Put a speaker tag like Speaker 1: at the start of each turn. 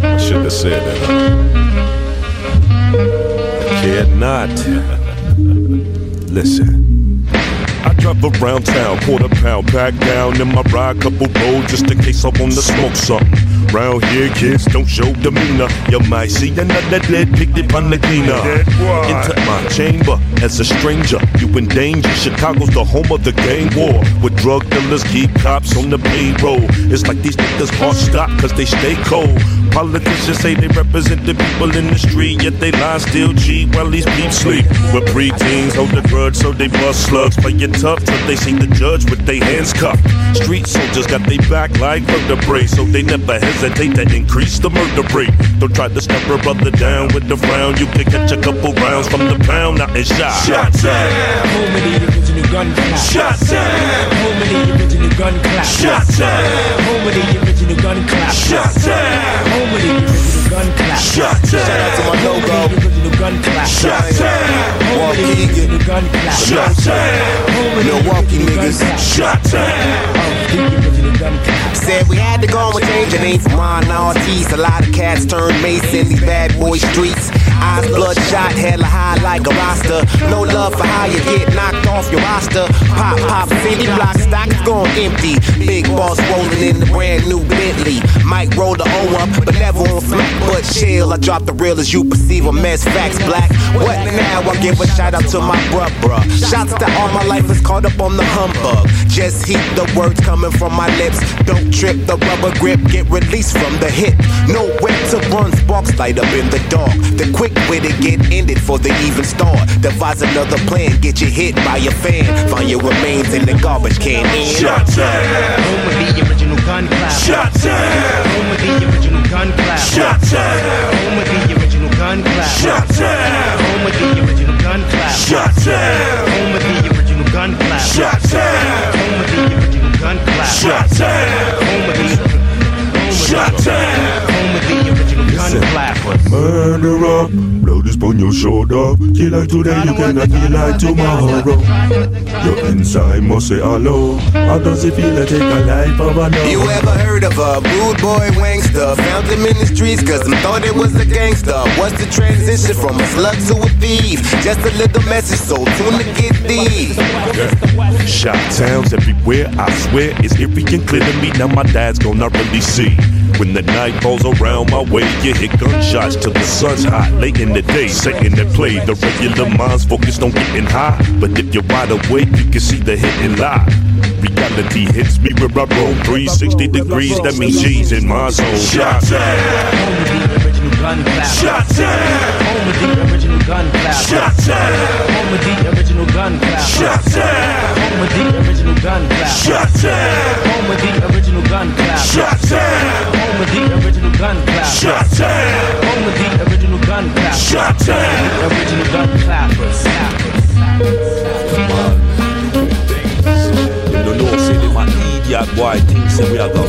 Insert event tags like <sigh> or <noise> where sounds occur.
Speaker 1: I should have said that. I cared not. <laughs> Listen. I drive around town, quarter pound, pack down in my ride, couple roll just in case I wanna smoke something. Round here, kids don't show demeanor. You might see another dead picnic on the cleaner. Into my chamber as a stranger, you in danger. Chicago's the home of the gang war, where drug dealers keep cops on the payroll. It's like these niggas heart stop cause they stay cold. Politicians say they represent the people in the street, yet they lie still cheat while these peeps sleep. But preteens hold the grudge, so they bust slugs. Playing tough till they see the judge with their hands cuffed. Street soldiers got their back like vertebrae, so they never hesitate to increase the murder rate. Don't try to step a brother down with the frown. You can catch a couple rounds from the pound, not in shot.
Speaker 2: Shot down. Home of the original gun clap.
Speaker 1: Shot down.
Speaker 2: Home of the original gun clap.
Speaker 1: Shot down.
Speaker 2: Home of the original gun clap.
Speaker 1: Shot down.
Speaker 2: Home of the original gun clap.
Speaker 1: Shot down.
Speaker 3: Shout out to my
Speaker 2: Home of
Speaker 3: logo.
Speaker 2: the original gun clap.
Speaker 1: Shot down.
Speaker 2: Home of the original gun clap.
Speaker 1: Shot down.
Speaker 2: Home of the
Speaker 3: Milwaukee
Speaker 2: original uh, gun
Speaker 3: niggas.
Speaker 2: clap.
Speaker 1: Shot down.
Speaker 3: Said we had to go and change the name from Ron Artiste. A lot of cats turned mace in these bad boy streets. Eyes bloodshot, hella high like a roster. No love for how you get knocked off your roster. Pop, pop, city block, stock is going empty. Big boss rolling in the brand new Bentley. Might roll the O up, but never on flat. But chill, I drop the real as you perceive a mess. Facts black. What now? I give a shout out to my bruh, bruh. Shouts to all my life is caught up on the humbug. Just heat the words coming from my lips. Don't trip the rubber grip, get released from the hip. Nowhere to run, sparks light up in the dark. The quick way to get ended for the even start. Devise another plan, get you hit by a fan. Find your remains in the garbage can. And
Speaker 1: Shot down.
Speaker 2: Home of the original gun
Speaker 1: is on your shoulder. Kill like today, you cannot kill like tomorrow. Your inside must say hello. How does it feel to take a life of another?
Speaker 3: You ever heard of a rude boy wangster? Found him in the streets cause them thought it was a gangster. What's the transition from a slug to a thief? Just a little message, so tune to get these.
Speaker 1: Shot towns everywhere, I swear it's and clear to me. Now my dad's gonna really see. When the night falls around my way, you hear gunshots till the sun's hot. Late in the day, Satan that play. The regular minds focused on getting high. But if you're wide awake, you can see the and lie. Reality hits me where I roll 360 degrees. That means G's in my zone. Shot down.
Speaker 2: Home of the original gun clap.
Speaker 1: Shot down.
Speaker 2: Home of the original gun clap.
Speaker 1: Shot down.
Speaker 2: Home of the original gun clap.
Speaker 1: Shot down.
Speaker 2: Home of the original gun clap.
Speaker 1: Shot down.
Speaker 2: Home of the original gun clap.
Speaker 1: Shot down.
Speaker 2: Home of the original gun clap.
Speaker 1: Shot down.
Speaker 2: Home of the original gun clap.
Speaker 1: Shot down.
Speaker 2: Original gun clappers.
Speaker 1: You don't know, say them an idiot boy think say we are gonna